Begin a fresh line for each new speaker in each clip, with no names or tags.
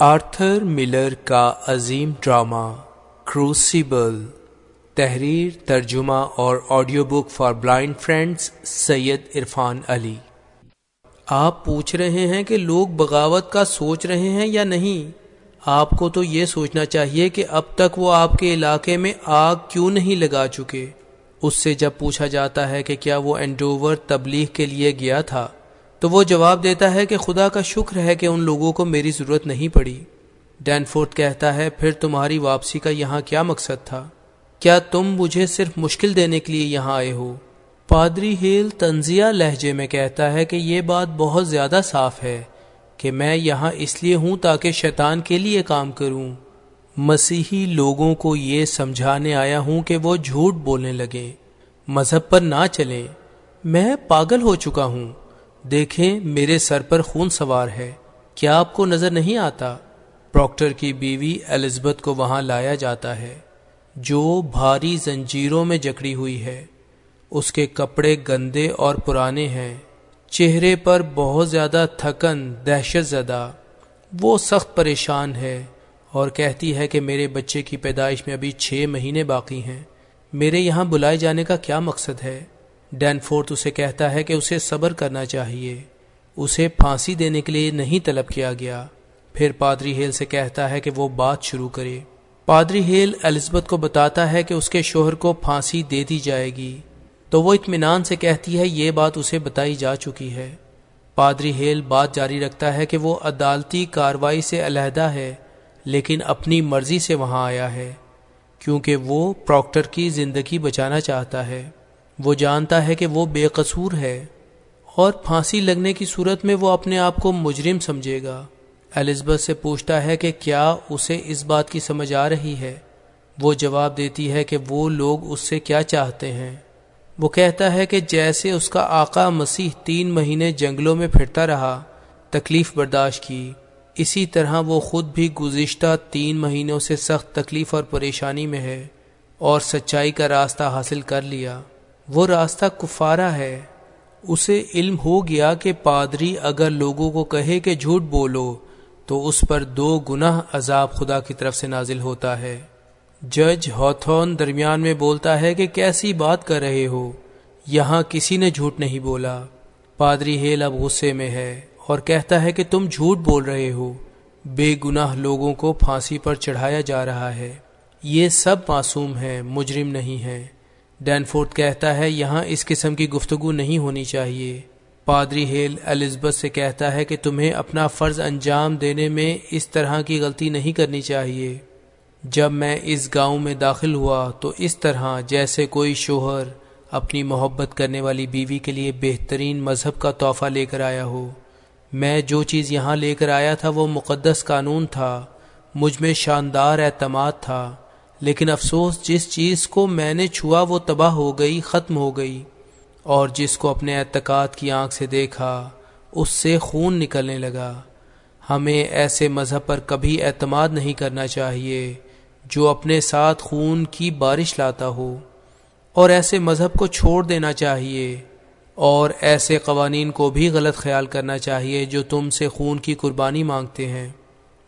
Arthur Miller کا عظیم drama کروسیبل، تحریر، ترجمہ اور audio book for blind friends Syed Irfan Ali. آپ پوچھ رہے ہیں کہ لوگ بغاوت کا سوچ رہے ہیں یا نہیں؟ آپ کو تو یہ سوچنا چاہیے کہ اب تک وہ آپ کے علاقے میں آگ کیوں نہیں لگا چکے؟ اس سے جب پوچھا جاتا ہے کہ کیا وہ اینڈوور تبلیغ کے لیے گیا تھا تو وہ جواب دیتا ہے کہ خدا کا شکر ہے کہ ان لوگوں کو میری ضرورت نہیں پڑی۔ ڈین فورتھ کہتا ہے، پھر تمہاری واپسی کا یہاں کیا مقصد تھا؟ کیا تم مجھے صرف مشکل دینے کے لیے یہاں آئے ہو؟ پادری ہیل تنزیہ لہجے میں کہتا ہے کہ یہ بات بہت زیادہ صاف ہے کہ میں یہاں اس لیے ہوں تاکہ شیطان کے لیے کام کروں۔ مسیحی لوگوں کو یہ سمجھانے آیا ہوں کہ وہ جھوٹ بولنے لگے۔ مذہب پر نہ چلیں۔ میں پاگل ہو چکا ہوں۔ دیکھیں میرے سر پر خون سوار ہے۔ کیا آپ کو نظر نہیں آتا؟ پروکٹر کی بیوی الزبتھ کو وہاں لایا جاتا ہے، جو بھاری زنجیروں میں جکڑی ہوئی ہے۔ اس کے کپڑے گندے اور پرانے ہیں۔ چہرے پر بہت زیادہ تھکن، دہشت زدہ۔ وہ سخت پریشان ہے اور کہتی ہے کہ میرے بچے کی پیدائش میں ابھی چھ مہینے باقی ہیں۔ میرے یہاں بلائے جانے کا کیا مقصد ہے؟ ڈین فورتھ اسے کہتا ہے کہ اسے صبر کرنا چاہیے۔ اسے پھانسی دینے کے لیے نہیں طلب کیا گیا۔ پھر پادری ہیل سے کہتا ہے کہ وہ بات شروع کرے۔ پادری ہیل الزبتھ کو بتاتا ہے کہ اس کے شوہر کو پھانسی دے دی جائے گی۔ تو وہ اطمینان سے کہتی ہے، یہ بات اسے بتائی جا چکی ہے۔ پادری ہیل بات جاری رکھتا ہے کہ وہ عدالتی کاروائی سے علیحدہ ہے، لیکن اپنی مرضی سے وہاں آیا ہے، کیونکہ وہ پروکٹر کی زندگی بچانا چاہتا ہے۔ وہ جانتا ہے کہ وہ بے قصور ہے اور پھانسی لگنے کی صورت میں وہ اپنے آپ کو مجرم سمجھے گا۔ الزبتھ سے پوچھتا ہے کہ کیا اسے اس بات کی سمجھ آ رہی ہے؟ وہ جواب دیتی ہے کہ وہ لوگ اس سے کیا چاہتے ہیں۔ وہ کہتا ہے کہ جیسے اس کا آقا مسیح تین مہینے جنگلوں میں پھرتا رہا، تکلیف برداشت کی، اسی طرح وہ خود بھی گزشتہ تین مہینوں سے سخت تکلیف اور پریشانی میں ہے اور سچائی کا راستہ حاصل کر لیا۔ وہ راستہ کفارہ ہے۔ اسے علم ہو گیا کہ پادری اگر لوگوں کو کہے کہ جھوٹ بولو، تو اس پر دو گناہ عذاب خدا کی طرف سے نازل ہوتا ہے۔ جج ہاتھون درمیان میں بولتا ہے کہ کیسی بات کر رہے ہو، یہاں کسی نے جھوٹ نہیں بولا۔ پادری ہیل اب غصے میں ہے اور کہتا ہے کہ تم جھوٹ بول رہے ہو۔ بے گناہ لوگوں کو پھانسی پر چڑھایا جا رہا ہے۔ یہ سب معصوم ہیں، مجرم نہیں ہیں۔ ڈینفورڈ کہتا ہے، یہاں اس قسم کی گفتگو نہیں ہونی چاہیے۔ پادری ہیل الزبتھ سے کہتا ہے کہ تمہیں اپنا فرض انجام دینے میں اس طرح کی غلطی نہیں کرنی چاہیے۔ جب میں اس گاؤں میں داخل ہوا تو اس طرح جیسے کوئی شوہر اپنی محبت کرنے والی بیوی کے لیے بہترین مذہب کا تحفہ لے کر آیا ہو۔ میں جو چیز یہاں لے کر آیا تھا وہ مقدس قانون تھا، مجھ میں شاندار اعتماد تھا۔ لیکن افسوس، جس چیز کو میں نے چھوا وہ تباہ ہو گئی، ختم ہو گئی، اور جس کو اپنے اعتقاد کی آنکھ سے دیکھا، اس سے خون نکلنے لگا۔ ہمیں ایسے مذہب پر کبھی اعتماد نہیں کرنا چاہیے جو اپنے ساتھ خون کی بارش لاتا ہو۔ اور ایسے مذہب کو چھوڑ دینا چاہیے، اور ایسے قوانین کو بھی غلط خیال کرنا چاہیے جو تم سے خون کی قربانی مانگتے ہیں۔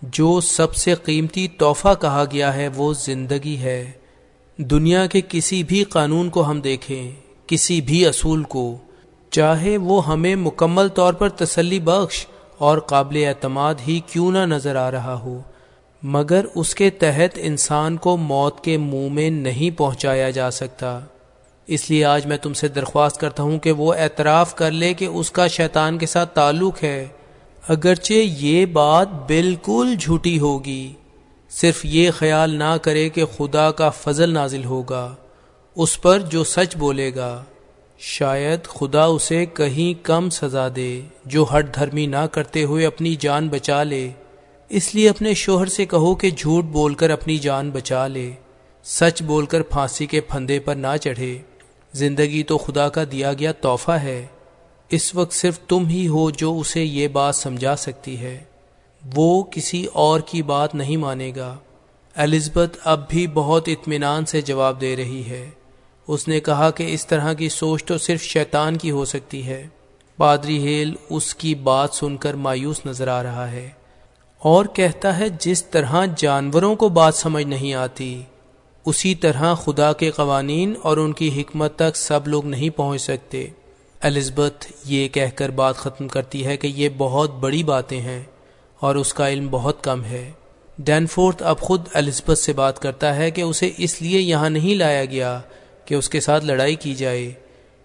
جو سب سے قیمتی تحفہ کہا گیا ہے وہ زندگی ہے۔ دنیا کے کسی بھی قانون کو ہم دیکھیں، کسی بھی اصول کو، چاہے وہ ہمیں مکمل طور پر تسلی بخش اور قابل اعتماد ہی کیوں نہ نظر آ رہا ہو۔ مگر اس کے تحت انسان کو موت کے منہ میں نہیں پہنچایا جا سکتا۔ اس لیے آج میں تم سے درخواست کرتا ہوں کہ وہ اعتراف کر لے کہ اس کا شیطان کے ساتھ تعلق ہے۔ اگرچہ یہ بات بالکل جھوٹی ہوگی، صرف یہ خیال نہ کرے کہ خدا کا فضل نازل ہوگا، اس پر جو سچ بولے گا، شاید خدا اسے کہیں کم سزا دے جو ہٹ دھرمی نہ کرتے ہوئے اپنی جان بچا لے۔ اس لیے اپنے شوہر سے کہو کہ جھوٹ بول کر اپنی جان بچا لے، سچ بول کر پھانسی کے پھندے پر نہ چڑھے۔ زندگی تو خدا کا دیا گیا تحفہ ہے۔ اس وقت صرف تم ہی ہو جو اسے یہ بات سمجھا سکتی ہے۔ وہ کسی اور کی بات نہیں مانے گا۔ الزبتھ اب بھی بہت اطمینان سے جواب دے رہی ہے۔ اس نے کہا کہ اس طرح کی سوچ تو صرف شیطان کی ہو سکتی ہے۔ پادری ہیل اس کی بات سن کر مایوس نظر آ رہا ہے۔ اور کہتا ہے جس طرح جانوروں کو بات سمجھ نہیں آتی، اسی طرح خدا کے قوانین اور ان کی حکمت تک سب لوگ نہیں پہنچ سکتے۔ الزبتھ یہ کہہ کر بات ختم کرتی ہے کہ یہ بہت بڑی باتیں ہیں اور اس کا علم بہت کم ہے۔ ڈینفورتھ اب خود الزبتھ سے بات کرتا ہے کہ اسے اس لیے یہاں نہیں لایا گیا کہ اس کے ساتھ لڑائی کی جائے،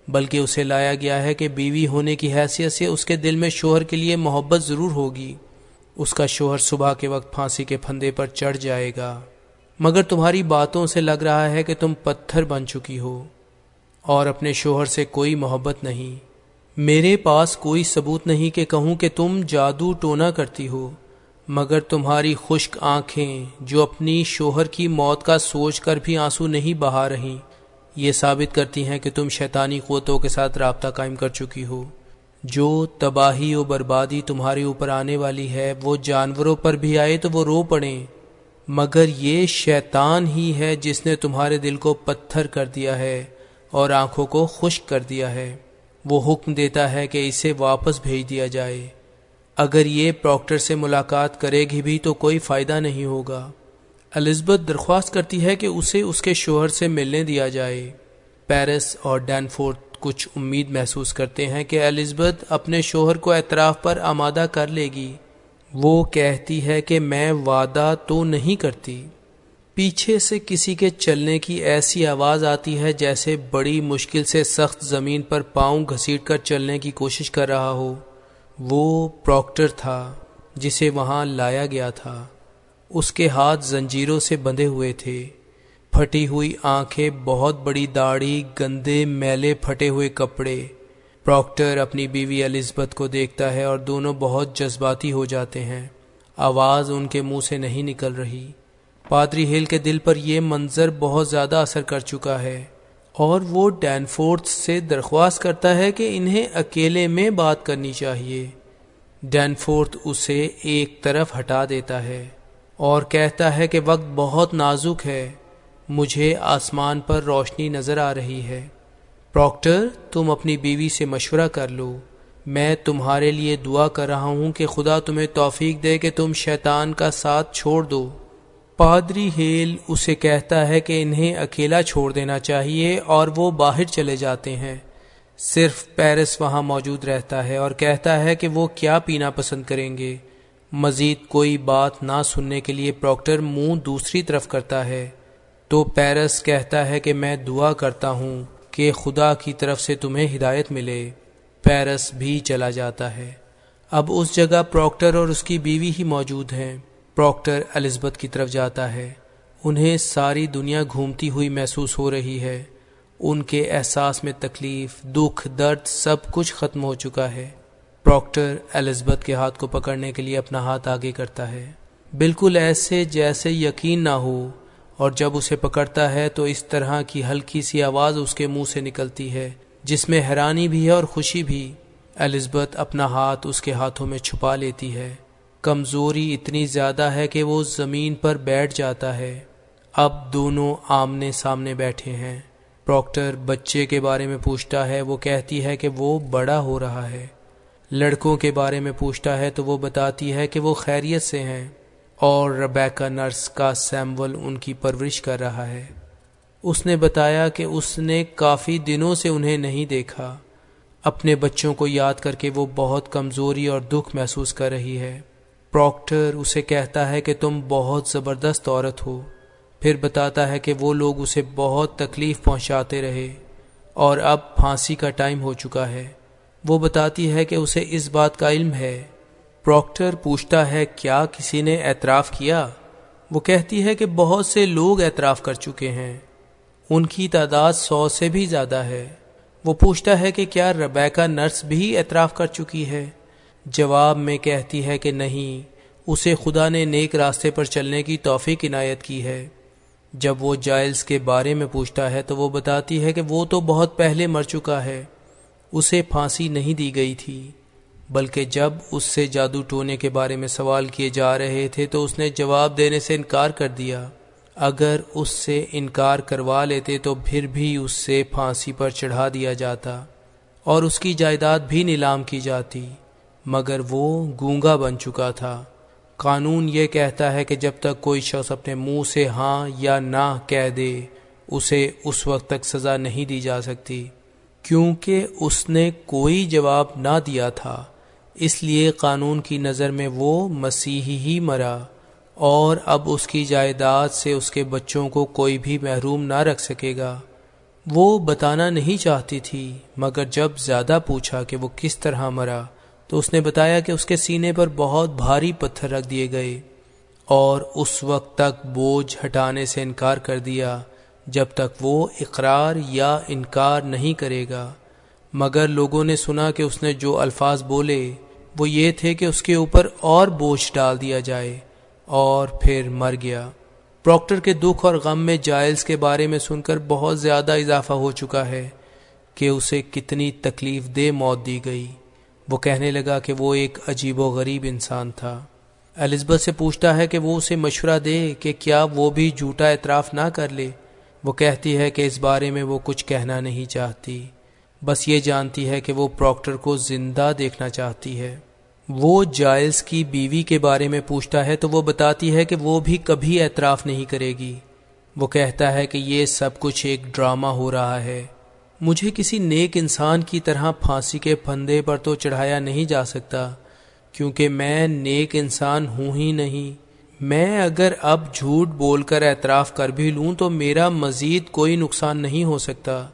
بلکہ اسے لایا گیا ہے کہ بیوی ہونے کی حیثیت سے اس کے دل میں شوہر کے لیے محبت ضرور ہوگی۔ اس کا شوہر صبح کے وقت پھانسی کے پھندے پر چڑھ جائے گا۔ مگر تمہاری باتوں سے لگ رہا ہے کہ تم پتھر بن چکی ہو۔ اور اپنے شوہر سے کوئی محبت نہیں۔ میرے پاس کوئی ثبوت نہیں کہ کہوں کہ تم جادو ٹونا کرتی ہو، مگر تمہاری خشک آنکھیں جو اپنی شوہر کی موت کا سوچ کر بھی آنسو نہیں بہا رہی یہ ثابت کرتی ہیں کہ تم شیطانی قوتوں کے ساتھ رابطہ قائم کر چکی ہو۔ جو تباہی و بربادی تمہارے اوپر آنے والی ہے، وہ جانوروں پر بھی آئے تو وہ رو پڑیں مگر یہ شیطان ہی ہے جس نے تمہارے دل کو پتھر کر دیا ہے۔ اور آنکھوں کو خشک کر دیا ہے۔ وہ حکم دیتا ہے کہ اسے واپس بھیج دیا جائے۔ اگر یہ پروکٹر سے ملاقات کرے گی بھی تو کوئی فائدہ نہیں ہوگا۔ الزبتھ درخواست کرتی ہے کہ اسے اس کے شوہر سے ملنے دیا جائے۔ پیرس اور ڈینفورتھ کچھ امید محسوس کرتے ہیں کہ الزبتھ اپنے شوہر کو اعتراف پر آمادہ کر لے گی۔ وہ کہتی ہے کہ میں وعدہ تو نہیں کرتی۔ پیچھے سے کسی کے چلنے کی ایسی آواز آتی ہے جیسے بڑی مشکل سے سخت زمین پر پاؤں گھسیٹ کر چلنے کی کوشش کر رہا ہو۔ وہ پروکٹر تھا، جسے وہاں لایا گیا تھا۔ اس کے ہاتھ زنجیروں سے بندھے ہوئے تھے۔ پھٹی ہوئی آنکھیں، بہت بڑی داڑھی، گندے میلے پھٹے ہوئے کپڑے۔ پروکٹر اپنی بیوی الزبتھ کو دیکھتا ہے اور دونوں بہت جذباتی ہو جاتے ہیں۔ آواز ان کے منہ سے نہیں نکل رہی۔ پادری ہل کے دل پر یہ منظر بہت زیادہ اثر کر چکا ہے اور وہ ڈینفورتھ سے درخواست کرتا ہے کہ انہیں اکیلے میں بات کرنی چاہیے۔ ڈینفورتھ اسے ایک طرف ہٹا دیتا ہے اور کہتا ہے کہ وقت بہت نازک ہے، مجھے آسمان پر روشنی نظر آ رہی ہے۔ پروکٹر، تم اپنی بیوی سے مشورہ کر لو۔ میں تمہارے لیے دعا کر رہا ہوں کہ خدا تمہیں توفیق دے کہ تم شیطان کا ساتھ چھوڑ دو۔ پادری ہیل اسے کہتا ہے کہ انہیں اکیلا چھوڑ دینا چاہیے اور وہ باہر چلے جاتے ہیں۔ صرف پیرس وہاں موجود رہتا ہے اور کہتا ہے کہ وہ کیا پینا پسند کریں گے۔ مزید کوئی بات نہ سننے کے لیے پروکٹر منہ دوسری طرف کرتا ہے۔ تو پیرس کہتا ہے کہ میں دعا کرتا ہوں کہ خدا کی طرف سے تمہیں ہدایت ملے۔ پیرس بھی چلا جاتا ہے۔ اب اس جگہ پروکٹر اور اس کی بیوی ہی موجود ہیں۔ پروکٹر الزبتھ کی طرف جاتا ہے۔ انہیں ساری دنیا گھومتی ہوئی محسوس ہو رہی ہے۔ ان کے احساس میں تکلیف، دکھ، درد سب کچھ ختم ہو چکا ہے۔ پروکٹر الزبتھ کے ہاتھ کو پکڑنے کے لیے اپنا ہاتھ آگے کرتا ہے۔ بالکل ایسے جیسے یقین نہ ہو، اور جب اسے پکڑتا ہے تو اس طرح کی ہلکی سی آواز اس کے منہ سے نکلتی ہے، جس میں حیرانی بھی ہے اور خوشی بھی۔ الزبتھ اپنا ہاتھ اس کے ہاتھوں میں چھپا لیتی ہے۔ کمزوری اتنی زیادہ ہے کہ وہ زمین پر بیٹھ جاتا ہے۔ اب دونوں آمنے سامنے بیٹھے ہیں۔ پروکٹر بچے کے بارے میں پوچھتا ہے، وہ کہتی ہے کہ وہ بڑا ہو رہا ہے۔ لڑکوں کے بارے میں پوچھتا ہے تو وہ بتاتی ہے کہ وہ خیریت سے ہیں۔ اور ربیکا نرس کا سیمول ان کی پرورش کر رہا ہے۔ اس نے بتایا کہ اس نے کافی دنوں سے انہیں نہیں دیکھا۔ اپنے بچوں کو یاد کر کے وہ بہت کمزوری اور دکھ محسوس کر رہی ہے۔ پروکٹر اسے کہتا ہے کہ تم بہت زبردست عورت ہو۔ پھر بتاتا ہے کہ وہ لوگ اسے بہت تکلیف پہنچاتے رہے اور اب پھانسی کا ٹائم ہو چکا ہے۔ وہ بتاتی ہے کہ اسے اس بات کا علم ہے۔ پروکٹر پوچھتا ہے، کیا کسی نے اعتراف کیا؟ وہ کہتی ہے کہ بہت سے لوگ اعتراف کر چکے ہیں۔ ان کی تعداد سو سے بھی زیادہ ہے۔ وہ پوچھتا ہے کہ کیا ربیکا نرس بھی اعتراف کر چکی ہے؟ جواب میں کہتی ہے کہ نہیں، اسے خدا نے نیک راستے پر چلنے کی توفیق عنایت کی ہے۔ جب وہ جائلز کے بارے میں پوچھتا ہے تو وہ بتاتی ہے کہ وہ تو بہت پہلے مر چکا ہے۔ اسے پھانسی نہیں دی گئی تھی، بلکہ جب اس سے جادو ٹونے کے بارے میں سوال کیے جا رہے تھے تو اس نے جواب دینے سے انکار کر دیا۔ اگر اس سے انکار کروا لیتے تو پھر بھی اس سے پھانسی پر چڑھا دیا جاتا، اور اس کی جائیداد بھی نیلام کی جاتی۔ مگر وہ گونگا بن چکا تھا۔ قانون یہ کہتا ہے کہ جب تک کوئی شخص اپنے منہ سے ہاں یا نہ کہہ دے، اسے اس وقت تک سزا نہیں دی جا سکتی۔ کیونکہ اس نے کوئی جواب نہ دیا تھا، اس لیے قانون کی نظر میں وہ مسیحی ہی مرا۔ اور اب اس کی جائیداد سے اس کے بچوں کو کوئی بھی محروم نہ رکھ سکے گا۔ وہ بتانا نہیں چاہتی تھی، مگر جب زیادہ پوچھا کہ وہ کس طرح مرا تو اس نے بتایا کہ اس کے سینے پر بہت بھاری پتھر رکھ دیے گئے اور اس وقت تک بوجھ ہٹانے سے انکار کر دیا جب تک وہ اقرار یا انکار نہیں کرے گا۔ مگر لوگوں نے سنا کہ اس نے جو الفاظ بولے وہ یہ تھے کہ اس کے اوپر اور بوجھ ڈال دیا جائے اور پھر مر گیا۔ پروکٹر کے دکھ اور غم میں جائلز کے بارے میں سن کر بہت زیادہ اضافہ ہو چکا ہے کہ اسے کتنی تکلیف دہ موت دی گئی۔ وہ کہنے لگا کہ وہ ایک عجیب و غریب انسان تھا۔ الزبتھ سے پوچھتا ہے کہ وہ اسے مشورہ دے کہ کیا وہ بھی جھوٹا اعتراف نہ کر لے۔ وہ کہتی ہے کہ اس بارے میں وہ کچھ کہنا نہیں چاہتی۔ بس یہ جانتی ہے کہ وہ پروکٹر کو زندہ دیکھنا چاہتی ہے۔ وہ جائلز کی بیوی کے بارے میں پوچھتا ہے تو وہ بتاتی ہے کہ وہ بھی کبھی اعتراف نہیں کرے گی۔ وہ کہتا ہے کہ یہ سب کچھ ایک ڈرامہ ہو رہا ہے۔ مجھے کسی نیک انسان کی طرح پھانسی کے پھندے پر تو چڑھایا نہیں جا سکتا، کیونکہ میں نیک انسان ہوں ہی نہیں۔ میں اگر اب جھوٹ بول کر اعتراف کر بھی لوں تو میرا مزید کوئی نقصان نہیں ہو سکتا،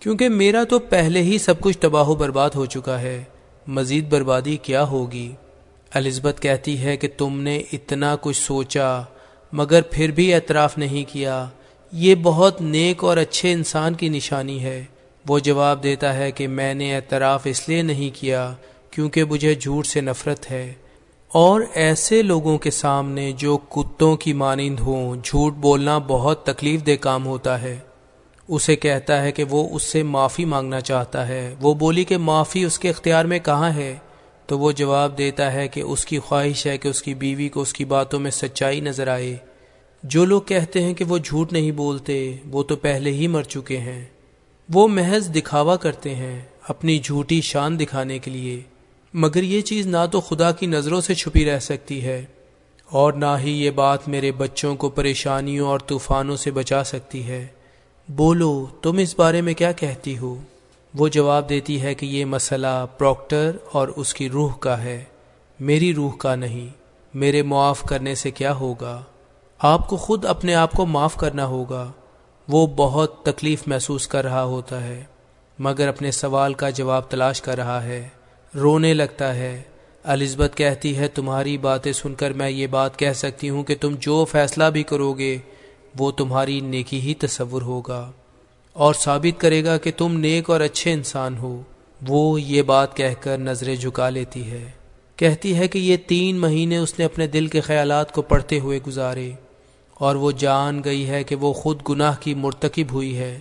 کیونکہ میرا تو پہلے ہی سب کچھ تباہ و برباد ہو چکا ہے۔ مزید بربادی کیا ہوگی؟ الزبتھ کہتی ہے کہ تم نے اتنا کچھ سوچا، مگر پھر بھی اعتراف نہیں کیا۔ یہ بہت نیک اور اچھے انسان کی نشانی ہے۔ وہ جواب دیتا ہے کہ میں نے اعتراف اس لیے نہیں کیا کیونکہ مجھے جھوٹ سے نفرت ہے۔ اور ایسے لوگوں کے سامنے جو کتوں کی مانند ہوں، جھوٹ بولنا بہت تکلیف دہ کام ہوتا ہے۔ اسے کہتا ہے کہ وہ اس سے معافی مانگنا چاہتا ہے۔ وہ بولی کہ معافی اس کے اختیار میں کہاں ہے؟ تو وہ جواب دیتا ہے کہ اس کی خواہش ہے کہ اس کی بیوی کو اس کی باتوں میں سچائی نظر آئے۔ جو لوگ کہتے ہیں کہ وہ جھوٹ نہیں بولتے، وہ تو پہلے ہی مر چکے ہیں۔ وہ محض دکھاوا کرتے ہیں اپنی جھوٹی شان دکھانے کے لیے، مگر یہ چیز نہ تو خدا کی نظروں سے چھپی رہ سکتی ہے، اور نہ ہی یہ بات میرے بچوں کو پریشانیوں اور طوفانوں سے بچا سکتی ہے۔ بولو، تم اس بارے میں کیا کہتی ہو؟ وہ جواب دیتی ہے کہ یہ مسئلہ پروکٹر اور اس کی روح کا ہے۔ میری روح کا نہیں، میرے معاف کرنے سے کیا ہوگا؟ آپ کو خود اپنے آپ کو معاف کرنا ہوگا۔ وہ بہت تکلیف محسوس کر رہا ہوتا ہے، مگر اپنے سوال کا جواب تلاش کر رہا ہے۔ رونے لگتا ہے الزبتھ کہتی ہے، تمہاری باتیں سن کر میں یہ بات کہہ سکتی ہوں کہ تم جو فیصلہ بھی کرو گے، وہ تمہاری نیکی ہی تصور ہوگا۔ اور ثابت کرے گا کہ تم نیک اور اچھے انسان ہو۔ وہ یہ بات کہہ کر نظریں جھکا لیتی ہے۔ کہتی ہے کہ یہ تین مہینے اس نے اپنے دل کے خیالات کو پڑھتے ہوئے گزارے۔ اور وہ جان گئی ہے کہ وہ خود گناہ کی مرتکب ہوئی ہے،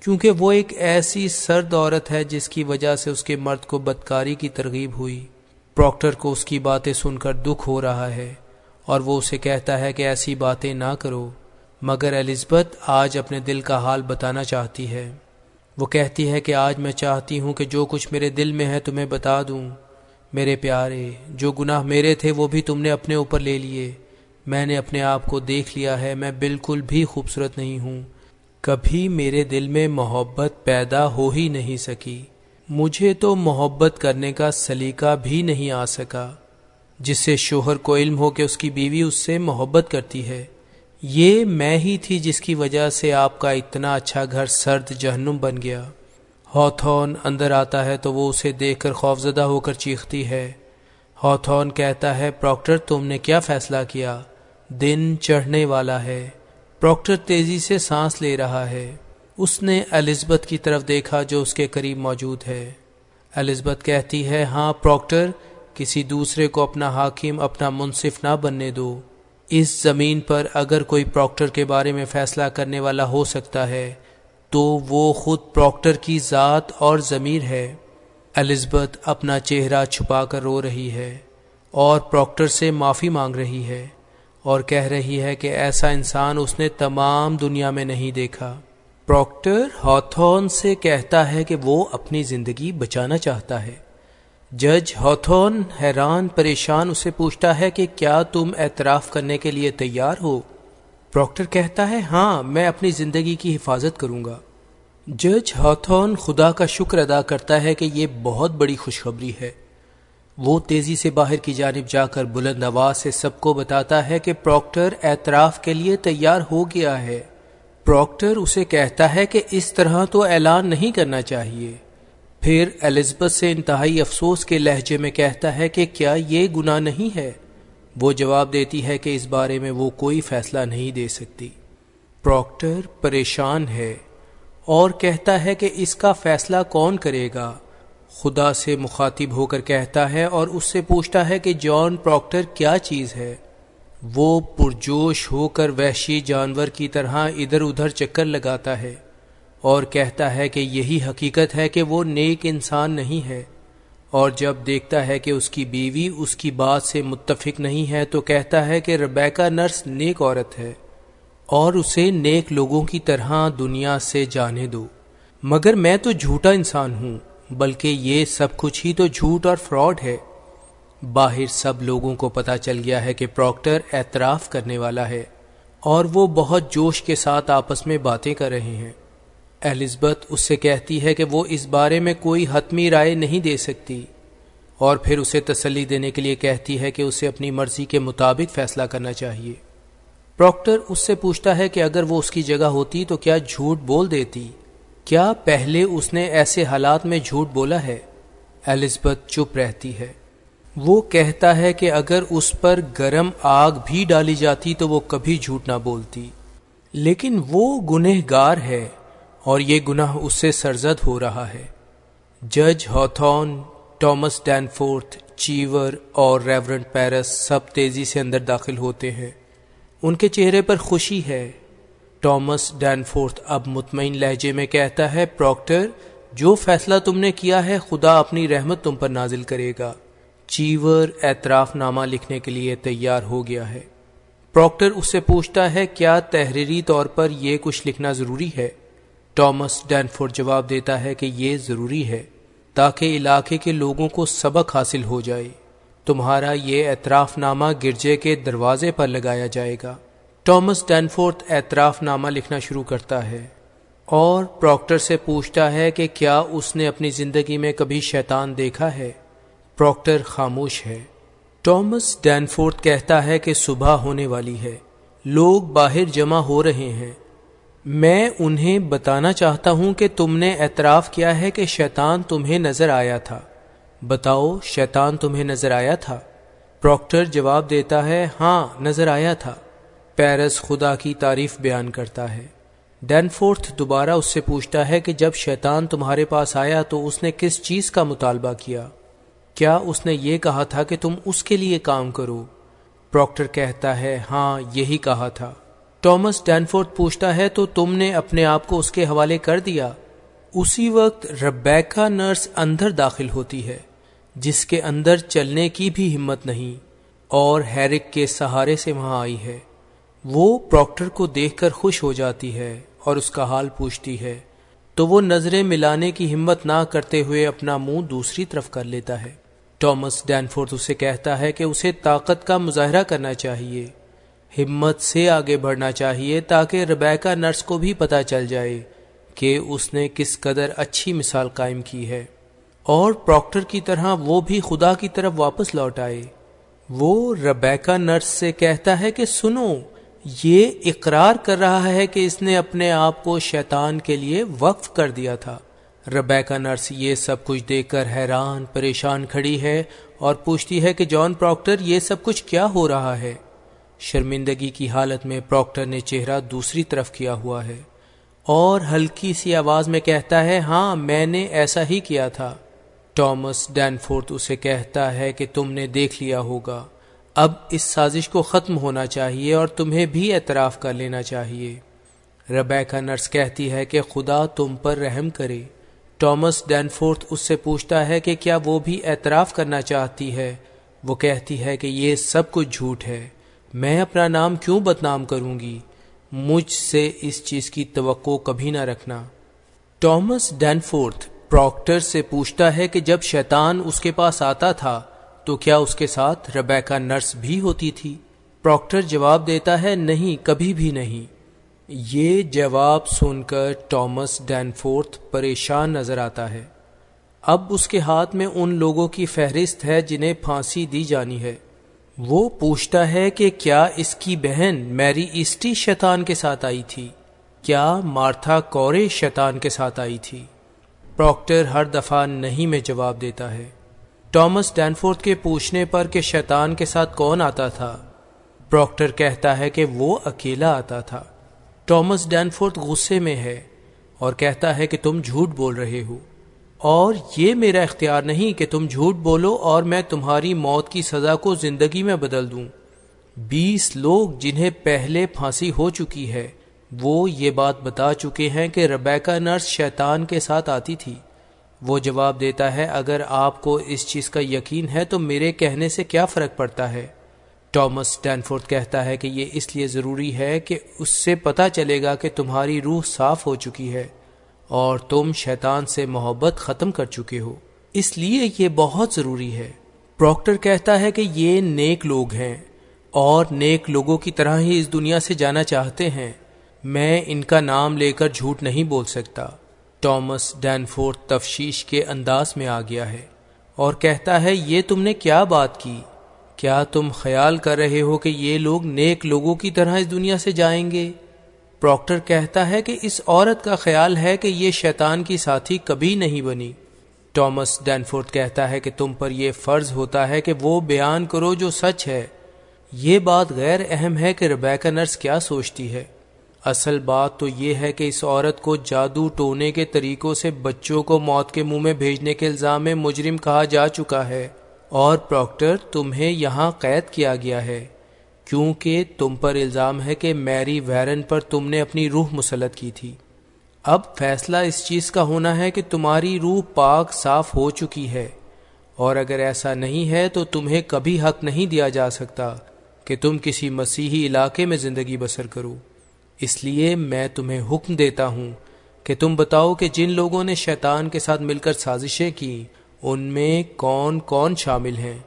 کیونکہ وہ ایک ایسی سرد عورت ہے جس کی وجہ سے اس کے مرد کو بدکاری کی ترغیب ہوئی۔ پروکٹر کو اس کی باتیں سن کر دکھ ہو رہا ہے اور وہ اسے کہتا ہے کہ ایسی باتیں نہ کرو، مگر الزبتھ آج اپنے دل کا حال بتانا چاہتی ہے۔ وہ کہتی ہے کہ آج میں چاہتی ہوں کہ جو کچھ میرے دل میں ہے تمہیں بتا دوں۔ میرے پیارے، جو گناہ میرے تھے وہ بھی تم نے اپنے اوپر لے لیے۔ میں نے اپنے آپ کو دیکھ لیا ہے، میں بالکل بھی خوبصورت نہیں ہوں۔ کبھی میرے دل میں محبت پیدا ہو ہی نہیں سکی۔ مجھے تو محبت کرنے کا سلیقہ بھی نہیں آ سکا، جس سے شوہر کو علم ہو کہ اس کی بیوی اس سے محبت کرتی ہے۔ یہ میں ہی تھی جس کی وجہ سے آپ کا اتنا اچھا گھر سرد جہنم بن گیا۔ ہاتھون اندر آتا ہے تو وہ اسے دیکھ کر خوفزدہ ہو کر چیختی ہے۔ ہاتھون کہتا ہے پروکٹر تم نے کیا فیصلہ کیا؟ دن چڑھنے والا ہے۔ پروکٹر تیزی سے سانس لے رہا ہے۔ اس نے الزبتھ کی طرف دیکھا جو اس کے قریب موجود ہے۔ الزبتھ کہتی ہے ہاں پروکٹر، کسی دوسرے کو اپنا حاکم، اپنا منصف نہ بننے دو۔ اس زمین پر اگر کوئی پروکٹر کے بارے میں فیصلہ کرنے والا ہو سکتا ہے، تو وہ خود پروکٹر کی ذات اور ضمیر ہے۔ الزبتھ اپنا چہرہ چھپا کر رو رہی ہے اور پروکٹر سے معافی مانگ رہی ہے۔ اور کہہ رہی ہے کہ ایسا انسان اس نے تمام دنیا میں نہیں دیکھا۔ پروکٹر ہاتھون سے کہتا ہے کہ وہ اپنی زندگی بچانا چاہتا ہے۔ جج ہاتھون حیران پریشان اسے پوچھتا ہے کہ کیا تم اعتراف کرنے کے لیے تیار ہو؟ پروکٹر کہتا ہے ہاں میں اپنی زندگی کی حفاظت کروں گا۔ جج ہاتھون خدا کا شکر ادا کرتا ہے کہ یہ بہت بڑی خوشخبری ہے۔ وہ تیزی سے باہر کی جانب جا کر بلند آواز سے سب کو بتاتا ہے کہ پروکٹر اعتراف کے لیے تیار ہو گیا ہے۔ پروکٹر اسے کہتا ہے کہ اس طرح تو اعلان نہیں کرنا چاہیے۔ پھر الزبتھ سے انتہائی افسوس کے لہجے میں کہتا ہے کہ کیا یہ گناہ نہیں ہے؟ وہ جواب دیتی ہے کہ اس بارے میں وہ کوئی فیصلہ نہیں دے سکتی۔ پروکٹر پریشان ہے اور کہتا ہے کہ اس کا فیصلہ کون کرے گا؟ خدا سے مخاطب ہو کر کہتا ہے اور اس سے پوچھتا ہے کہ جان پروکٹر کیا چیز ہے۔ وہ پرجوش ہو کر وحشی جانور کی طرح ادھر ادھر چکر لگاتا ہے اور کہتا ہے کہ یہی حقیقت ہے کہ وہ نیک انسان نہیں ہے۔ اور جب دیکھتا ہے کہ اس کی بیوی اس کی بات سے متفق نہیں ہے تو کہتا ہے کہ ربیکا نرس نیک عورت ہے اور اسے نیک لوگوں کی طرح دنیا سے جانے دو۔ مگر میں تو جھوٹا انسان ہوں۔ بلکہ یہ سب کچھ ہی تو جھوٹ اور فراڈ ہے۔ باہر سب لوگوں کو پتا چل گیا ہے کہ پروکٹر اعتراف کرنے والا ہے اور وہ بہت جوش کے ساتھ آپس میں باتیں کر رہے ہیں۔ الزبتھ اس سے کہتی ہے کہ وہ اس بارے میں کوئی حتمی رائے نہیں دے سکتی اور پھر اسے تسلی دینے کے لیے کہتی ہے کہ اسے اپنی مرضی کے مطابق فیصلہ کرنا چاہیے۔ پروکٹر اس سے پوچھتا ہے کہ اگر وہ اس کی جگہ ہوتی تو کیا جھوٹ بول دیتی؟ کیا پہلے اس نے ایسے حالات میں جھوٹ بولا ہے؟ الزبتھ چپ رہتی ہے۔ وہ کہتا ہے کہ اگر اس پر گرم آگ بھی ڈالی جاتی تو وہ کبھی جھوٹ نہ بولتی۔ لیکن وہ گنہ گار ہے اور یہ گناہ اس سے سرزد ہو رہا ہے۔ جج ہاتھون ٹامس ڈینفورتھ، چیور اور ریورنٹ پیرس سب تیزی سے اندر داخل ہوتے ہیں۔ ان کے چہرے پر خوشی ہے۔ ٹامس ڈینفورتھ اب مطمئن لہجے میں کہتا ہے، پروکٹر، جو فیصلہ تم نے کیا ہے، خدا اپنی رحمت تم پر نازل کرے گا۔ چیور اعتراف نامہ لکھنے کے لیے تیار ہو گیا ہے۔ پروکٹر اس سے پوچھتا ہے، کیا تحریری طور پر یہ کچھ لکھنا ضروری ہے؟ ٹامس ڈینفورڈ جواب دیتا ہے کہ یہ ضروری ہے، تاکہ علاقے کے لوگوں کو سبق حاصل ہو جائے۔ تمہارا یہ اعتراف نامہ گرجے کے دروازے پر لگایا جائے گا۔ ٹامس ڈینفورتھ اعتراف نامہ لکھنا شروع کرتا ہے اور پروکٹر سے پوچھتا ہے کہ کیا اس نے اپنی زندگی میں کبھی شیطان دیکھا ہے؟ پروکٹر خاموش ہے۔ ٹامس ڈینفورتھ کہتا ہے کہ صبح ہونے والی ہے۔ لوگ باہر جمع ہو رہے ہیں۔ میں انہیں بتانا چاہتا ہوں کہ تم نے اعتراف کیا ہے کہ شیطان تمہیں نظر آیا تھا۔ بتاؤ، شیطان تمہیں نظر آیا تھا؟ پروکٹر جواب دیتا ہے ہاں نظر آیا تھا۔ پیرس خدا کی تعریف بیان کرتا ہے۔ ڈین فورتھ دوبارہ اس سے پوچھتا ہے کہ جب شیطان تمہارے پاس آیا تو اس نے کس چیز کا مطالبہ کیا؟ کیا اس نے یہ کہا تھا کہ تم اس کے لیے کام کرو؟ پروکٹر کہتا ہے ہاں یہی کہا تھا۔ ٹامس ڈینفورڈ پوچھتا ہے، تو تم نے اپنے آپ کو اس کے حوالے کر دیا؟ اسی وقت ربیکا نرس اندر داخل ہوتی ہے، جس کے اندر چلنے کی بھی ہمت نہیں، اور ہیرک کے سہارے سے وہاں آئی ہے۔ وہ پروکٹر کو دیکھ کر خوش ہو جاتی ہے اور اس کا حال پوچھتی ہے۔ تو وہ نظریں ملانے کی ہمت نہ کرتے ہوئے اپنا منہ دوسری طرف کر لیتا ہے۔ ٹامس ڈینفورڈ اسے کہتا ہے کہ اسے طاقت کا مظاہرہ کرنا چاہیے۔ ہمت سے آگے بڑھنا چاہیے تاکہ ربیکا نرس کو بھی پتا چل جائے کہ اس نے کس قدر اچھی مثال قائم کی ہے۔ اور پروکٹر کی طرح وہ بھی خدا کی طرف واپس لوٹ آئے۔ وہ ربیکا نرس سے کہتا ہے کہ سنو یہ اقرار کر رہا ہے کہ اس نے اپنے آپ کو شیطان کے لیے وقف کر دیا تھا۔ ربیکا نرس یہ سب کچھ دیکھ کر حیران، پریشان کھڑی ہے اور پوچھتی ہے کہ جان پروکٹر، یہ سب کچھ کیا ہو رہا ہے؟ شرمندگی کی حالت میں پروکٹر نے چہرہ دوسری طرف کیا ہوا ہے اور ہلکی سی آواز میں کہتا ہے ہاں میں نے ایسا ہی کیا تھا۔ ٹامس ڈینفورتھ اسے کہتا ہے کہ تم نے دیکھ لیا ہوگا۔ اب اس سازش کو ختم ہونا چاہیے اور تمہیں بھی اعتراف کر لینا چاہیے۔ ربیکا نرس کہتی ہے کہ خدا تم پر رحم کرے۔ ٹامس ڈینفورتھ اس سے پوچھتا ہے کہ کیا وہ بھی اعتراف کرنا چاہتی ہے؟ وہ کہتی ہے کہ یہ سب کچھ جھوٹ ہے۔ میں اپنا نام کیوں بدنام کروں گی؟ مجھ سے اس چیز کی توقع کبھی نہ رکھنا۔ ٹامس ڈینفورتھ پروکٹر سے پوچھتا ہے کہ جب شیطان اس کے پاس آتا تھا تو کیا اس کے ساتھ ربیکا نرس بھی ہوتی تھی؟ پروکٹر جواب دیتا ہے، نہیں، کبھی بھی نہیں۔ یہ جواب سن کر ٹامس ڈینفورتھ پریشان نظر آتا ہے۔ اب اس کے ہاتھ میں ان لوگوں کی فہرست ہے جنہیں پھانسی دی جانی ہے۔ وہ پوچھتا ہے کہ کیا اس کی بہن میری ایسٹی شیطان کے ساتھ آئی تھی؟ کیا مارتھا کورے شیطان کے ساتھ آئی تھی؟ پروکٹر ہر دفعہ نہیں میں جواب دیتا ہے۔ ٹامس ڈینفورتھ کے پوچھنے پر کہ شیطان کے ساتھ کون آتا تھا۔ پروکٹر کہتا ہے کہ وہ اکیلا آتا تھا۔ ٹامس ڈینفورتھ غصے میں ہے اور کہتا ہے کہ تم جھوٹ بول رہے ہو۔ اور یہ میرا اختیار نہیں کہ تم جھوٹ بولو اور میں تمہاری موت کی سزا کو زندگی میں بدل دوں۔ بیس لوگ جنہیں پہلے پھانسی ہو چکی ہے، وہ یہ بات بتا چکے ہیں کہ ربیکا نرس شیطان کے ساتھ آتی تھی۔ وہ جواب دیتا ہے، اگر آپ کو اس چیز کا یقین ہے تو میرے کہنے سے کیا فرق پڑتا ہے؟ ٹامس اسٹینفورڈ کہتا ہے کہ یہ اس لیے ضروری ہے کہ اس سے پتا چلے گا کہ تمہاری روح صاف ہو چکی ہے اور تم شیطان سے محبت ختم کر چکے ہو۔ اس لیے یہ بہت ضروری ہے۔ پروکٹر کہتا ہے کہ یہ نیک لوگ ہیں اور نیک لوگوں کی طرح ہی اس دنیا سے جانا چاہتے ہیں۔ میں ان کا نام لے کر جھوٹ نہیں بول سکتا۔ ٹامس ڈینفورتھ تفشیش کے انداز میں آ گیا ہے اور کہتا ہے، یہ تم نے کیا بات کی؟ کیا تم خیال کر رہے ہو کہ یہ لوگ نیک لوگوں کی طرح اس دنیا سے جائیں گے؟ پروکٹر کہتا ہے کہ اس عورت کا خیال ہے کہ یہ شیطان کی ساتھی کبھی نہیں بنی۔ ٹامس ڈینفورتھ کہتا ہے کہ تم پر یہ فرض ہوتا ہے کہ وہ بیان کرو جو سچ ہے۔ یہ بات غیر اہم ہے کہ ربیکا نرس کیا سوچتی ہے۔ اصل بات تو یہ ہے کہ اس عورت کو جادو ٹونے کے طریقوں سے بچوں کو موت کے منہ میں بھیجنے کے الزام میں مجرم کہا جا چکا ہے۔ اور پروکٹر، تمہیں یہاں قید کیا گیا ہے۔ کیونکہ تم پر الزام ہے کہ میری ویرن پر تم نے اپنی روح مسلط کی تھی۔ اب فیصلہ اس چیز کا ہونا ہے کہ تمہاری روح پاک صاف ہو چکی ہے۔ اور اگر ایسا نہیں ہے تو تمہیں کبھی حق نہیں دیا جا سکتا کہ تم کسی مسیحی علاقے میں زندگی بسر کرو۔ اس لیے میں تمہیں حکم دیتا ہوں کہ تم بتاؤ کہ جن لوگوں نے شیطان کے ساتھ مل کر سازشیں کی، ان میں کون کون شامل ہیں؟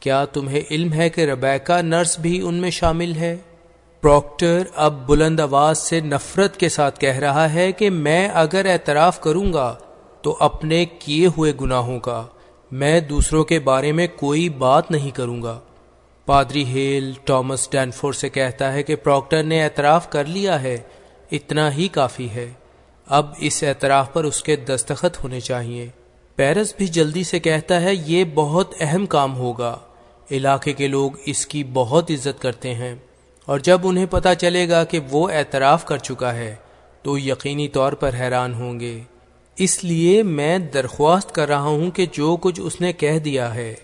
کیا تمہیں علم ہے کہ ربیکا نرس بھی ان میں شامل ہے؟ پروکٹر اب بلند آواز سے نفرت کے ساتھ کہہ رہا ہے کہ میں اگر اعتراف کروں گا تو اپنے کیے ہوئے گناہوں کا، میں دوسروں کے بارے میں کوئی بات نہیں کروں گا۔ پادری ہیل، ٹامس ڈینفور سے کہتا ہے کہ پروکٹر نے اعتراف کر لیا ہے، اتنا ہی کافی ہے۔ اب اس اعتراف پر اس کے دستخط ہونے چاہیے۔ پیرس بھی جلدی سے کہتا ہے، یہ بہت اہم کام ہوگا۔ علاقے کے لوگ اس کی بہت عزت کرتے ہیں۔ اور جب انہیں پتا چلے گا کہ وہ اعتراف کر چکا ہے، تو یقینی طور پر حیران ہوں گے۔ اس لیے میں درخواست کر رہا ہوں کہ جو کچھ اس نے کہہ دیا ہے۔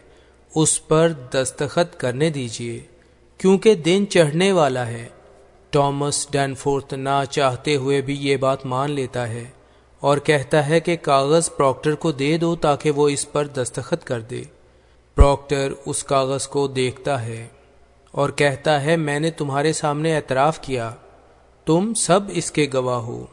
اس پر دستخط کرنے دیجیے کیونکہ دن چڑھنے والا ہے۔ ٹامس ڈینفورتھ نہ چاہتے ہوئے بھی یہ بات مان لیتا ہے اور کہتا ہے کہ کاغذ پروکٹر کو دے دو تاکہ وہ اس پر دستخط کر دے۔ پروکٹر اس کاغذ کو دیکھتا ہے اور کہتا ہے، میں نے تمہارے سامنے اعتراف کیا، تم سب اس کے گواہ ہو۔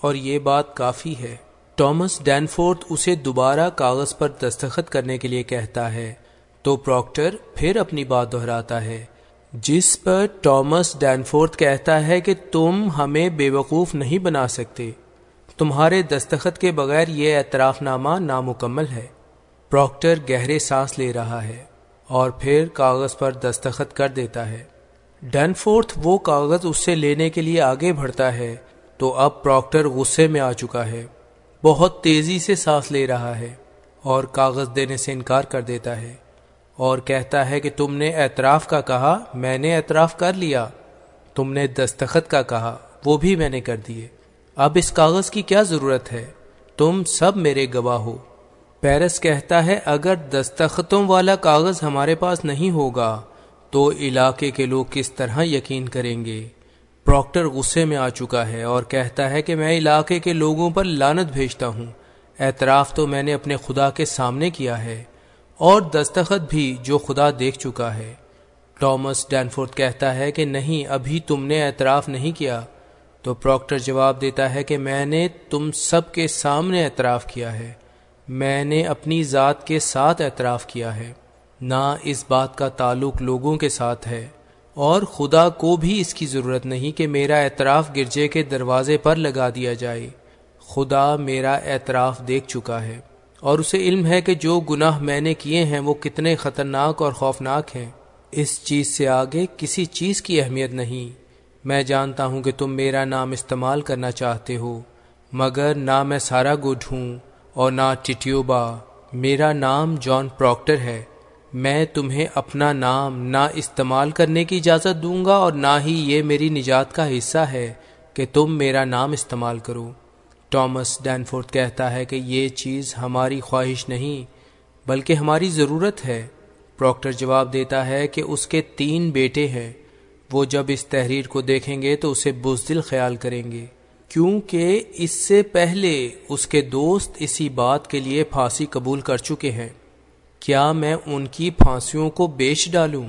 اور یہ بات کافی ہے۔ ٹامس ڈینفورتھ اسے دوبارہ کاغذ پر دستخط کرنے کے لیے کہتا ہے۔ تو پروکٹر پھر اپنی بات دہراتا ہے، جس پر ٹامس ڈینفورتھ کہتا ہے کہ تم ہمیں بے وقوف نہیں بنا سکتے۔ تمہارے دستخط کے بغیر یہ اعتراف نامہ نامکمل ہے۔ پروکٹر گہرے سانس لے رہا ہے اور پھر کاغذ پر دستخط کر دیتا ہے۔ ڈینفورتھ وہ کاغذ اس سے لینے کے لیے آگے بڑھتا ہے تو اب پروکٹر غصے میں آ چکا ہے۔ بہت تیزی سے سانس لے رہا ہے اور کاغذ دینے سے انکار کر دیتا ہے۔ اور کہتا ہے کہ تم نے اعتراف کا کہا، میں نے اعتراف کر لیا۔ تم نے دستخط کا کہا، وہ بھی میں نے کر دیے۔ اب اس کاغذ کی کیا ضرورت ہے؟ تم سب میرے گواہ ہو۔ پیرس کہتا ہے، اگر دستخطوں والا کاغذ ہمارے پاس نہیں ہوگا، تو علاقے کے لوگ کس طرح یقین کریں گے؟ پروکٹر غصے میں آ چکا ہے اور کہتا ہے کہ میں علاقے کے لوگوں پر لانت بھیجتا ہوں۔ اعتراف تو میں نے اپنے خدا کے سامنے کیا ہے۔ اور دستخط بھی جو خدا دیکھ چکا ہے۔ ٹامس ڈینفورتھ کہتا ہے کہ نہیں، ابھی تم نے اعتراف نہیں کیا۔ تو پروکٹر جواب دیتا ہے کہ میں نے تم سب کے سامنے اعتراف کیا ہے۔ میں نے اپنی ذات کے ساتھ اعتراف کیا ہے۔ نہ اس بات کا تعلق لوگوں کے ساتھ ہے۔ اور خدا کو بھی اس کی ضرورت نہیں کہ میرا اعتراف گرجے کے دروازے پر لگا دیا جائے۔ خدا میرا اعتراف دیکھ چکا ہے۔ اور اسے علم ہے کہ جو گناہ میں نے کیے ہیں وہ کتنے خطرناک اور خوفناک ہیں۔ اس چیز سے آگے کسی چیز کی اہمیت نہیں۔ میں جانتا ہوں کہ تم میرا نام استعمال کرنا چاہتے ہو، مگر نہ میں سارا گڈ ہوں اور نہ ٹٹیوبا میرا نام جان پروکٹر ہے۔ میں تمہیں اپنا نام نہ استعمال کرنے کی اجازت دوں گا اور نہ ہی یہ میری نجات کا حصہ ہے کہ تم میرا نام استعمال کرو۔ ٹامس ڈینفورتھ کہتا ہے کہ یہ چیز ہماری خواہش نہیں، بلکہ ہماری ضرورت ہے۔ پروکٹر جواب دیتا ہے کہ اس کے تین بیٹے ہیں۔ وہ جب اس تحریر کو دیکھیں گے تو اسے بزدل خیال کریں گے۔ کیونکہ اس سے پہلے اس کے دوست اسی بات کے لیے پھانسی قبول کر چکے ہیں۔ کیا میں ان کی پھانسیوں کو بیچ ڈالوں؟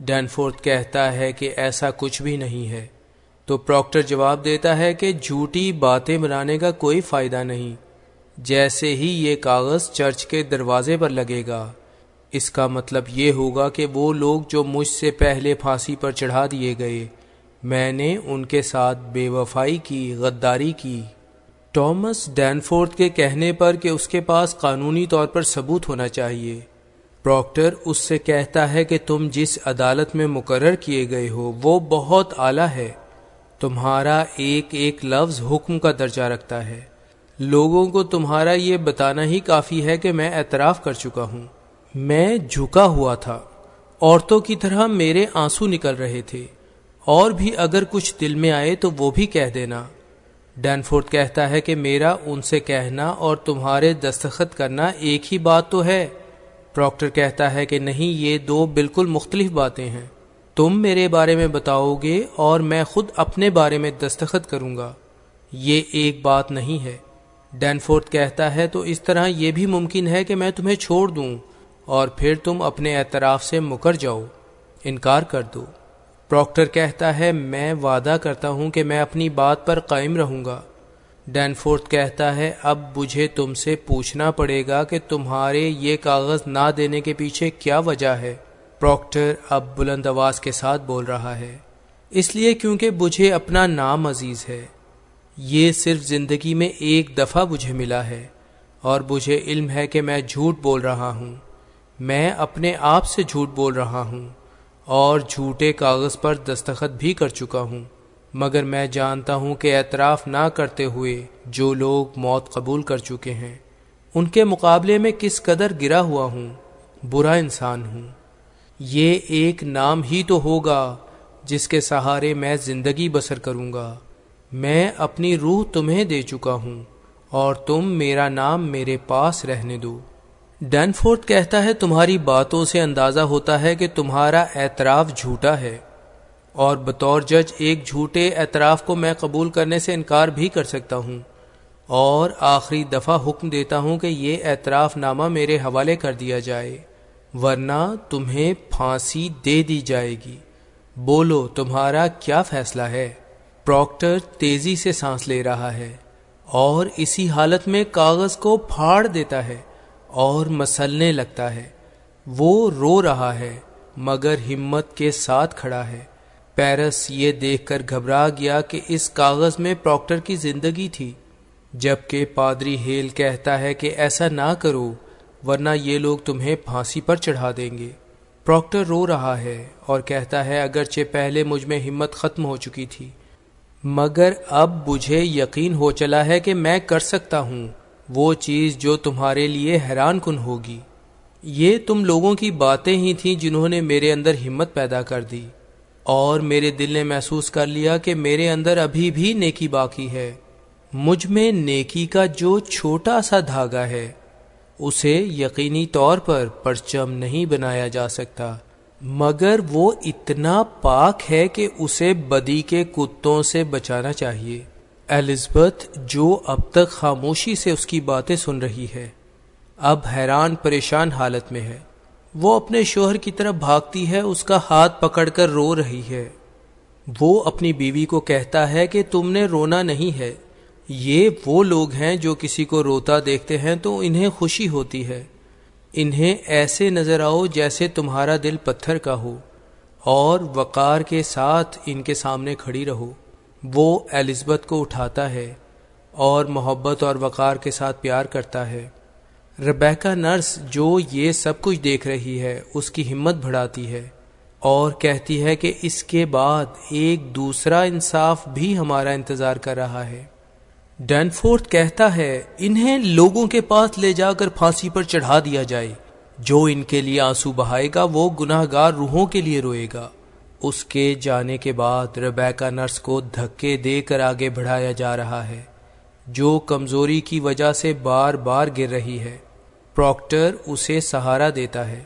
ڈینفورتھ کہتا ہے کہ ایسا کچھ بھی نہیں ہے۔ تو پروکٹر جواب دیتا ہے کہ جھوٹی باتیں بنانے کا کوئی فائدہ نہیں۔ جیسے ہی یہ کاغذ چرچ کے دروازے پر لگے گا، اس کا مطلب یہ ہوگا کہ وہ لوگ جو مجھ سے پہلے پھانسی پر چڑھا دیے گئے، میں نے ان کے ساتھ بے وفائی کی، غداری کی۔ ٹامس ڈینفورتھ کے کہنے پر کہ اس کے پاس قانونی طور پر ثبوت ہونا چاہیے۔ پروکٹر اس سے کہتا ہے کہ تم جس عدالت میں مقرر کیے گئے ہو، وہ بہت اعلیٰ ہے۔ تمہارا ایک ایک لفظ حکم کا درجہ رکھتا ہے۔ لوگوں کو تمہارا یہ بتانا ہی کافی ہے کہ میں اعتراف کر چکا ہوں۔ میں جھکا ہوا تھا۔ عورتوں کی طرح میرے آنسو نکل رہے تھے۔ اور بھی اگر کچھ دل میں آئے تو وہ بھی کہہ دینا۔ ڈینفورڈ کہتا ہے کہ میرا ان سے کہنا اور تمہارے دستخط کرنا ایک ہی بات تو ہے۔ پروکٹر کہتا ہے کہ نہیں، یہ دو بالکل مختلف باتیں ہیں۔ تم میرے بارے میں بتاؤ گے اور میں خود اپنے بارے میں دستخط کروں گا۔ یہ ایک بات نہیں ہے۔ ڈینفورڈ کہتا ہے، تو اس طرح یہ بھی ممکن ہے کہ میں تمہیں چھوڑ دوں اور پھر تم اپنے اعتراف سے مکر جاؤ۔ انکار کر دو۔ پروکٹر کہتا ہے، میں وعدہ کرتا ہوں کہ میں اپنی بات پر قائم رہوں گا۔ ڈینفورتھ کہتا ہے، اب مجھے تم سے پوچھنا پڑے گا کہ تمہارے یہ کاغذ نہ دینے کے پیچھے کیا وجہ ہے۔ پروکٹر اب بلند آواز کے ساتھ بول رہا ہے۔ اس لیے کیونکہ مجھے اپنا نام عزیز ہے۔ یہ صرف زندگی میں ایک دفعہ مجھے ملا ہے اور مجھے علم ہے کہ میں جھوٹ بول رہا ہوں۔ میں اپنے آپ سے جھوٹ بول رہا ہوں اور جھوٹے کاغذ پر دستخط بھی کر چکا ہوں۔ مگر میں جانتا ہوں کہ اعتراف نہ کرتے ہوئے جو لوگ موت قبول کر چکے ہیں، ان کے مقابلے میں کس قدر گرا ہوا ہوں، برا انسان ہوں۔ یہ ایک نام ہی تو ہوگا جس کے سہارے میں زندگی بسر کروں گا۔ میں اپنی روح تمہیں دے چکا ہوں اور تم میرا نام میرے پاس رہنے دو۔ ڈینفورتھ کہتا ہے، تمہاری باتوں سے اندازہ ہوتا ہے کہ تمہارا اعتراف جھوٹا ہے اور بطور جج ایک جھوٹے اعتراف کو میں قبول کرنے سے انکار بھی کر سکتا ہوں۔ اور آخری دفعہ حکم دیتا ہوں کہ یہ اعتراف نامہ میرے حوالے کر دیا جائے۔ ورنہ تمہیں پھانسی دے دی جائے گی۔ بولو، تمہارا کیا فیصلہ ہے؟ پروکٹر تیزی سے سانس لے رہا ہے اور اسی حالت میں کاغذ کو پھاڑ دیتا ہے اور مسلنے لگتا ہے۔ وہ رو رہا ہے، مگر ہمت کے ساتھ کھڑا ہے۔ پیرس یہ دیکھ کر گھبرا گیا کہ اس کاغذ میں پروکٹر کی زندگی تھی، جبکہ پادری ہیل کہتا ہے کہ ایسا نہ کرو۔ ورنہ یہ لوگ تمہیں پھانسی پر چڑھا دیں گے۔ پروکٹر رو رہا ہے اور کہتا ہے، اگرچہ پہلے مجھ میں ہمت ختم ہو چکی تھی، مگر اب مجھے یقین ہو چلا ہے کہ میں کر سکتا ہوں۔ وہ چیز جو تمہارے لیے حیران کن ہوگی۔ یہ تم لوگوں کی باتیں ہی تھیں جنہوں نے میرے اندر ہمت پیدا کر دی۔ اور میرے دل نے محسوس کر لیا کہ میرے اندر ابھی بھی نیکی باقی ہے۔ مجھ میں نیکی کا جو چھوٹا سا دھاگا ہے اسے یقینی طور پر پرچم نہیں بنایا جا سکتا۔ مگر وہ اتنا پاک ہے کہ اسے بدی کے کتوں سے بچانا چاہیے۔ الزبتھ جو اب تک خاموشی سے اس کی باتیں سن رہی ہے، اب حیران پریشان حالت میں ہے۔ وہ اپنے شوہر کی طرف بھاگتی ہے، اس کا ہاتھ پکڑ کر رو رہی ہے۔ وہ اپنی بیوی کو کہتا ہے کہ تم نے رونا نہیں ہے۔ یہ وہ لوگ ہیں جو کسی کو روتا دیکھتے ہیں تو انہیں خوشی ہوتی ہے۔ انہیں ایسے نظر آؤ جیسے تمہارا دل پتھر کا ہو، اور وقار کے ساتھ ان کے سامنے کھڑی رہو۔ وہ الزبتھ کو اٹھاتا ہے اور محبت اور وقار کے ساتھ پیار کرتا ہے۔ ربیکا نرس جو یہ سب کچھ دیکھ رہی ہے، اس کی ہمت بڑھاتی ہے اور کہتی ہے کہ اس کے بعد ایک دوسرا انصاف بھی ہمارا انتظار کر رہا ہے۔ ڈینفورتھ کہتا ہے، انہیں لوگوں کے پاس لے جا کر پھانسی پر چڑھا دیا جائے۔ جو ان کے لیے آنسو بہائے گا، وہ گناہ گار روحوں کے لیے روئے گا۔ اس کے جانے کے بعد ربیکا نرس کو دھکے دے کر آگے بڑھایا جا رہا ہے، جو کمزوری کی وجہ سے بار بار گر رہی ہے۔ پروکٹر اسے سہارا دیتا ہے۔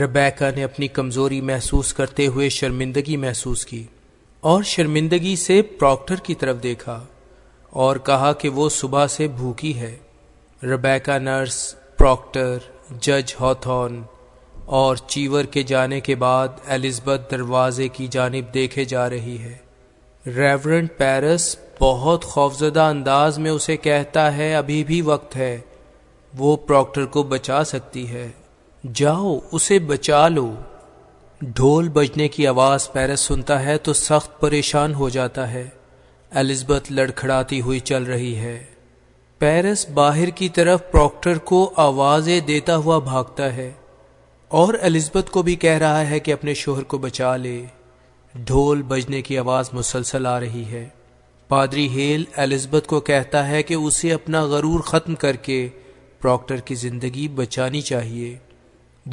ربیکا نے اپنی کمزوری محسوس کرتے ہوئے شرمندگی محسوس کی اور شرمندگی سے پروکٹر کی طرف دیکھا۔ اور کہا کہ وہ صبح سے بھوکی ہے۔ ربیکا نرس، پروکٹر، جج ہاتھون اور چیور کے جانے کے بعد الزبتھ دروازے کی جانب دیکھے جا رہی ہے۔ ریورنٹ پیرس بہت خوفزدہ انداز میں اسے کہتا ہے، ابھی بھی وقت ہے، وہ پروکٹر کو بچا سکتی ہے۔ جاؤ، اسے بچا لو۔ ڈھول بجنے کی آواز پیرس سنتا ہے تو سخت پریشان ہو جاتا ہے۔ الزبتھ لڑکھڑاتی ہوئی چل رہی ہے۔ پیرس باہر کی طرف پروکٹر کو آوازیں دیتا ہوا بھاگتا ہے اور الزبتھ کو بھی کہہ رہا ہے کہ اپنے شوہر کو بچا لے۔ ڈھول بجنے کی آواز مسلسل آ رہی ہے۔ پادری ہیل الزبتھ کو کہتا ہے کہ اسے اپنا غرور ختم کر کے پروکٹر کی زندگی بچانی چاہیے۔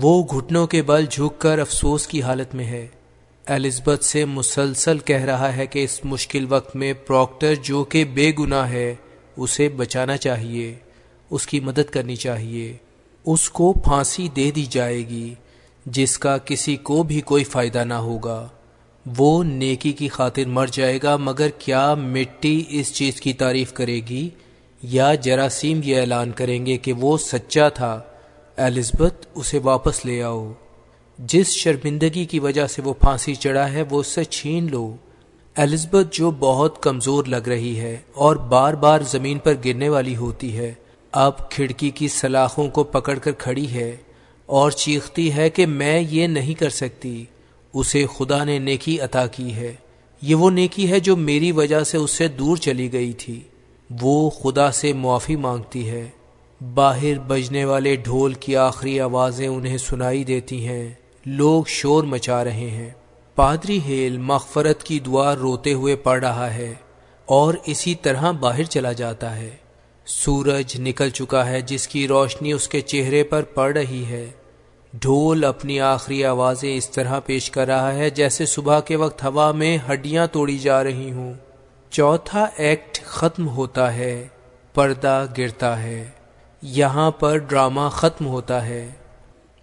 وہ گھٹنوں کے بل جھک کر افسوس کی حالت میں ہے۔ الزبتھ سے مسلسل کہہ رہا ہے کہ اس مشکل وقت میں پروکٹر جو کہ بے گناہ ہے، اسے بچانا چاہیے، اس کی مدد کرنی چاہیے۔ اس کو پھانسی دے دی جائے گی، جس کا کسی کو بھی کوئی فائدہ نہ ہوگا۔ وہ نیکی کی خاطر مر جائے گا، مگر کیا مٹی اس چیز کی تعریف کرے گی؟ یا جراثیم یہ اعلان کریں گے کہ وہ سچا تھا۔ الزبتھ اسے واپس لے آؤ۔ جس شرمندگی کی وجہ سے وہ پھانسی چڑھا ہے، وہ اسے چھین لو۔ الزبتھ جو بہت کمزور لگ رہی ہے اور بار بار زمین پر گرنے والی ہوتی ہے، اب کھڑکی کی سلاخوں کو پکڑ کر کھڑی ہے اور چیختی ہے کہ میں یہ نہیں کر سکتی۔ اسے خدا نے نیکی عطا کی ہے۔ یہ وہ نیکی ہے جو میری وجہ سے اس سے دور چلی گئی تھی۔ وہ خدا سے معافی مانگتی ہے۔ باہر بجنے والے ڈھول کی آخری آوازیں انہیں سنائی دیتی ہیں۔ لوگ شور مچا رہے ہیں۔ پادری ہیل مغفرت کی دعا روتے ہوئے پڑ رہا ہے اور اسی طرح باہر چلا جاتا ہے۔ سورج نکل چکا ہے جس کی روشنی اس کے چہرے پر پڑ رہی ہے۔ ڈھول اپنی آخری آوازیں اس طرح پیش کر رہا ہے جیسے صبح کے وقت ہوا میں ہڈیاں توڑی جا رہی ہوں۔ چوتھا ایکٹ ختم ہوتا ہے، پردہ گرتا ہے۔ یہاں پر ڈرامہ ختم ہوتا ہے۔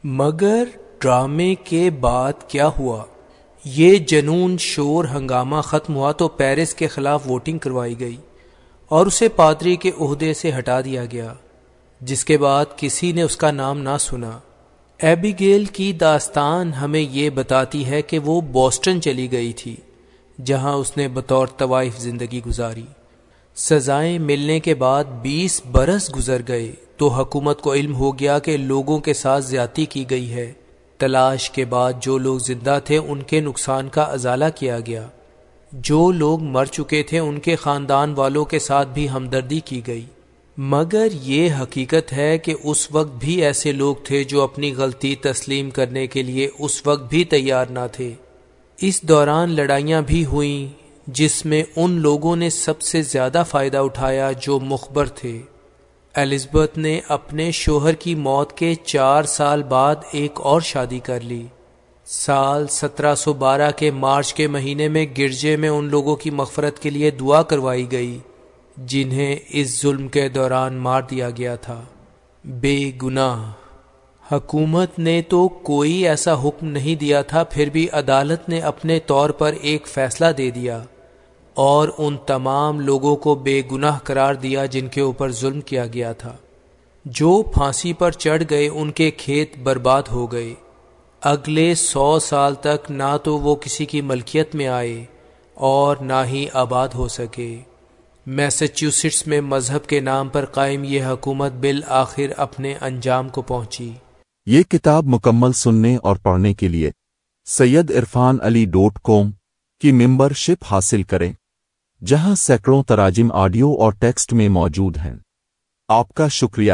مگر ڈرامے کے بعد کیا ہوا؟ یہ جنون شور ہنگامہ ختم ہوا تو پیرس کے خلاف ووٹنگ کروائی گئی اور اسے پادری کے عہدے سے ہٹا دیا گیا، جس کے بعد کسی نے اس کا نام نہ سنا۔ ایبی گیل کی داستان ہمیں یہ بتاتی ہے کہ وہ بوسٹن چلی گئی تھی، جہاں اس نے بطور طوائف زندگی گزاری۔ سزائیں ملنے کے بعد بیس برس گزر گئے تو حکومت کو علم ہو گیا کہ لوگوں کے ساتھ زیادتی کی گئی ہے۔ تلاش کے بعد جو لوگ زندہ تھے ان کے نقصان کا ازالہ کیا گیا۔ جو لوگ مر چکے تھے ان کے خاندان والوں کے ساتھ بھی ہمدردی کی گئی۔ مگر یہ حقیقت ہے کہ اس وقت بھی ایسے لوگ تھے جو اپنی غلطی تسلیم کرنے کے لیے اس وقت بھی تیار نہ تھے۔ اس دوران لڑائیاں بھی ہوئیں جس میں ان لوگوں نے سب سے زیادہ فائدہ اٹھایا جو مخبر تھے۔ الزبتھ نے اپنے شوہر کی موت کے چار سال بعد ایک اور شادی کر لی۔ سال سترہ سو بارہ کے مارچ کے مہینے میں گرجے میں ان لوگوں کی مغفرت کے لیے دعا کروائی گئی، جنہیں اس ظلم کے دوران مار دیا گیا تھا۔ بے گناہ۔ حکومت نے تو کوئی ایسا حکم نہیں دیا تھا، پھر بھی عدالت نے اپنے طور پر ایک فیصلہ دے دیا۔ اور ان تمام لوگوں کو بے گناہ قرار دیا جن کے اوپر ظلم کیا گیا تھا۔ جو پھانسی پر چڑھ گئے، ان کے کھیت برباد ہو گئے۔ اگلے سو سال تک نہ تو وہ کسی کی ملکیت میں آئے اور نہ ہی آباد ہو سکے۔ میسچیوسٹس میں مذہب کے نام پر قائم یہ حکومت بالآخر اپنے انجام کو پہنچی۔
یہ کتاب مکمل سننے اور پڑھنے کے لیے سید عرفان علی ڈوٹ کوم کی ممبر شپ حاصل کریں۔ جہاں سینکڑوں تراجم آڈیو اور ٹیکسٹ میں موجود ہیں۔ آپ کا شکریہ۔